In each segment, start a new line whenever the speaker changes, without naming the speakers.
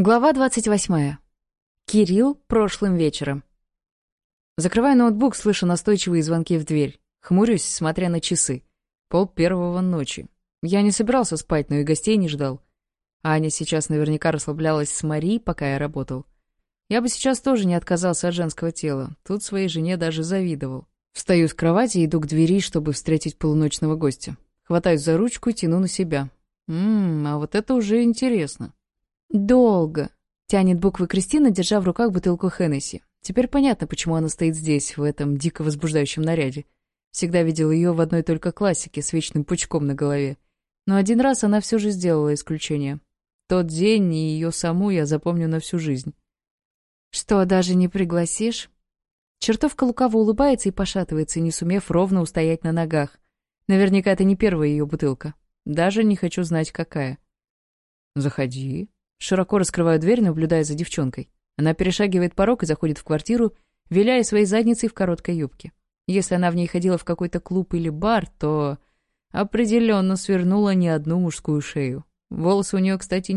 Глава 28. Кирилл прошлым вечером. Закрываю ноутбук, слышу настойчивые звонки в дверь. Хмурюсь, смотря на часы. Пол первого ночи. Я не собирался спать, но и гостей не ждал. Аня сейчас наверняка расслаблялась с Мари, пока я работал. Я бы сейчас тоже не отказался от женского тела. Тут своей жене даже завидовал. Встаю с кровати и иду к двери, чтобы встретить полуночного гостя. Хватаюсь за ручку и тяну на себя. Ммм, а вот это уже интересно. «Долго», — тянет буквы Кристина, держа в руках бутылку Хеннесси. Теперь понятно, почему она стоит здесь, в этом дико возбуждающем наряде. Всегда видел ее в одной только классике с вечным пучком на голове. Но один раз она все же сделала исключение. Тот день и ее саму я запомню на всю жизнь. «Что, даже не пригласишь?» Чертовка лукаво улыбается и пошатывается, не сумев ровно устоять на ногах. Наверняка это не первая ее бутылка. Даже не хочу знать, какая. «Заходи», Широко раскрываю дверь, наблюдая за девчонкой. Она перешагивает порог и заходит в квартиру, виляя своей задницей в короткой юбке. Если она в ней ходила в какой-то клуб или бар, то определенно свернула не одну мужскую шею. Волосы у нее, кстати,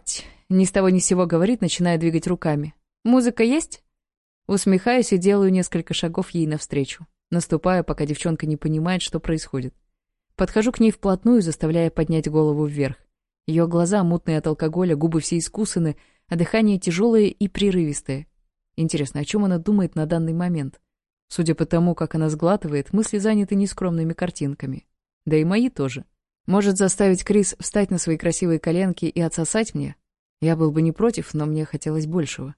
не прямые, и такой ее вид мне нравился больше. Неряшливый, неопрятный и бунтарский. Крис проходит в центр квартиры и поворачивается ко мне, снова улыбаясь своей пьяной улыбкой. «Хочу танцевать», ни с того ни с сего говорит, начиная двигать руками. «Музыка есть?» Усмехаюсь и делаю несколько шагов ей навстречу. Наступаю, пока девчонка не понимает, что происходит. Подхожу к ней вплотную, заставляя поднять голову вверх. Ее глаза, мутные от алкоголя, губы все искусаны, а дыхание тяжелое и прерывистое. Интересно, о чем она думает на Я был бы не против, но мне хотелось большего.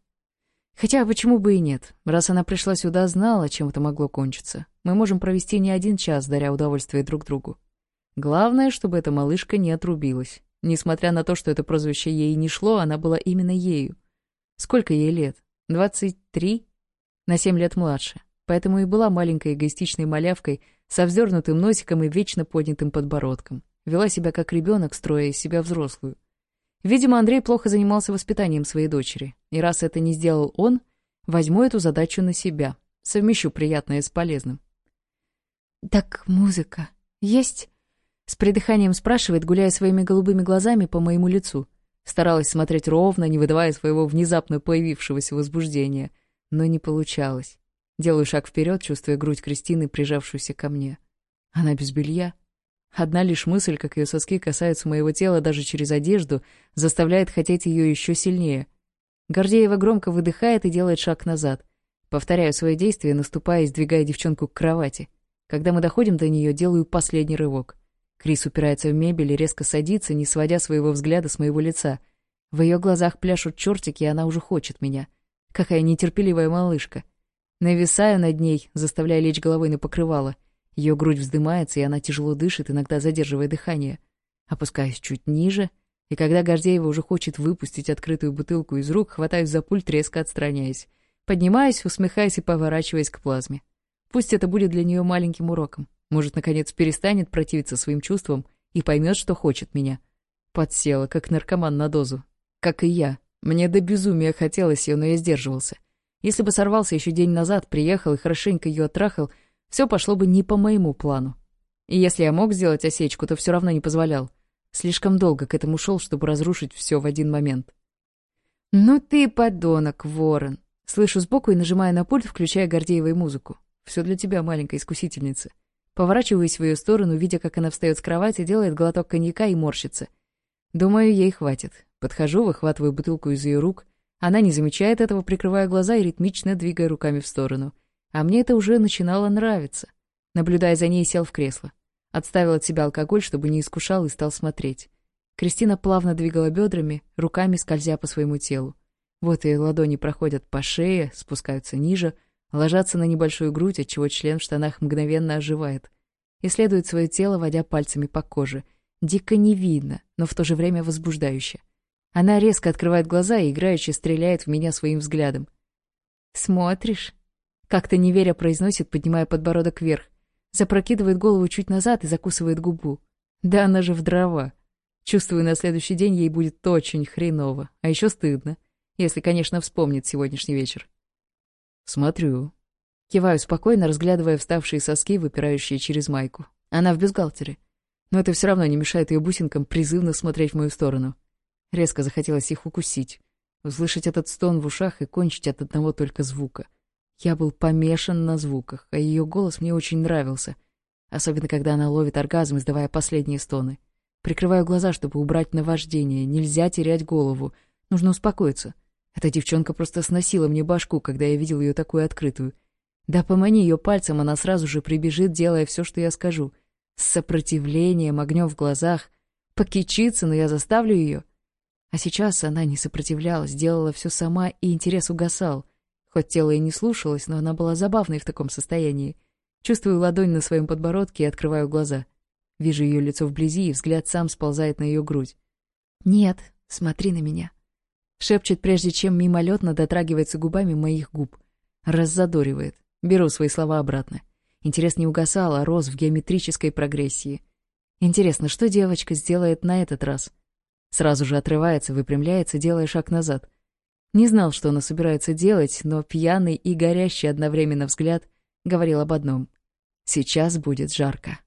Хотя почему бы и нет? Раз она пришла сюда, знала, чем это могло кончиться. Мы можем провести не один час, даря удовольствие друг другу. Главное, чтобы эта малышка не отрубилась. Несмотря на то, что это прозвище ей не шло, она была именно ею. Сколько ей лет? Двадцать три? На семь лет младше. Поэтому и была маленькой эгоистичной малявкой со вздернутым носиком и вечно поднятым подбородком. Вела себя как ребенок, строя из себя взрослую. Видимо, Андрей плохо занимался воспитанием своей дочери, и раз это не сделал он, возьму эту задачу на себя, совмещу приятное с полезным. «Так музыка есть?» — с придыханием спрашивает, гуляя своими голубыми глазами по моему лицу. Старалась смотреть ровно, не выдавая своего внезапно появившегося возбуждения, но не получалось. Делаю шаг вперед, чувствуя грудь Кристины, прижавшуюся ко мне. Она без белья — Одна лишь мысль, как ее соски касаются моего тела даже через одежду, заставляет хотеть ее еще сильнее. Гордеева громко выдыхает и делает шаг назад. Повторяю свои действия, наступая и сдвигая девчонку к кровати. Когда мы доходим до нее, делаю последний рывок. Крис упирается в мебель и резко садится, не сводя своего взгляда с моего лица. В ее глазах пляшут чертики, и она уже хочет меня. Какая нетерпеливая малышка. Нависаю над ней, заставляя лечь головой на покрывало — ее грудь вздымается, и она тяжело дышит, иногда задерживая дыхание. Опускаюсь чуть ниже, и когда Гордеева уже хочет выпустить открытую бутылку из рук, хватаюсь за пульт, резко отстраняясь. Поднимаюсь, усмехаясь и поворачиваясь к плазме. Пусть это будет для нее маленьким уроком. Может, наконец перестанет противиться своим чувствам и поймет, что хочет меня. Подсела, как наркоман на дозу. Как и я. Мне до безумия хотелось ее, но я сдерживался. Если бы сорвался еще день назад, приехал и хорошенько ее оттрахал — все пошло бы не по моему плану. И если я мог сделать осечку, то все равно не позволял. Слишком долго к этому шел, чтобы разрушить все в один момент. «Ну ты подонок, Ворон!» Слышу сбоку и нажимаю на пульт, включая Гордеевой музыку. «Все для тебя, маленькая искусительница». Поворачиваюсь в ее сторону, видя, как она встает с кровати, делает глоток коньяка и морщится. Думаю, ей хватит. Подхожу, выхватываю бутылку из ее рук. Она не замечает этого, прикрывая глаза и ритмично двигая руками в сторону — а мне это уже начинало нравиться. Наблюдая за ней, сел в кресло. Отставил от себя алкоголь, чтобы не искушал, и стал смотреть. Кристина плавно двигала бедрами, руками скользя по своему телу. Вот ее ладони проходят по шее, спускаются ниже, ложатся на небольшую грудь, отчего член в штанах мгновенно оживает. Исследует свое тело, водя пальцами по коже. Дико не видно, но в то же время возбуждающе. Она резко открывает глаза и играюще стреляет в меня своим взглядом. «Смотришь?» Как-то неверя произносит, поднимая подбородок вверх. Запрокидывает голову чуть назад и закусывает губу. Да она же в дрова. Чувствую, на следующий день ей будет очень хреново. А еще стыдно. Если, конечно, вспомнит сегодняшний вечер.
Смотрю.
Киваю спокойно, разглядывая вставшие соски, выпирающие через майку. Она в бюстгальтере. Но это все равно не мешает ее бусинкам призывно смотреть в мою сторону. Резко захотелось их укусить. Услышать этот стон в ушах и кончить от одного только звука — я был помешан на звуках, а ее голос мне очень нравился, особенно когда она ловит оргазм, издавая последние стоны. Прикрываю глаза, чтобы убрать наваждение. Нельзя терять голову. Нужно успокоиться. Эта девчонка просто сносила мне башку, когда я видел ее такую открытую. Да помани ее пальцем, она сразу же прибежит, делая все, что я скажу. С сопротивлением, огнем в глазах. Покичится, но я заставлю ее. А сейчас она не сопротивлялась, делала все сама, и интерес угасал. Хоть тело и не слушалось, но она была забавной в таком состоянии. Чувствую ладонь на своем подбородке и открываю глаза. Вижу ее лицо вблизи, и взгляд сам сползает на ее грудь. «Нет, смотри на меня». Шепчет, прежде чем мимолетно дотрагивается губами моих губ. Раззадоривает. Беру свои слова обратно. Интерес не угасал, а рос в геометрической прогрессии. Интересно, что девочка сделает на этот раз? Сразу же отрывается, выпрямляется, делая шаг назад. Не знал, что она собирается делать, но пьяный и горящий одновременно взгляд говорил об одном. «Сейчас будет жарко».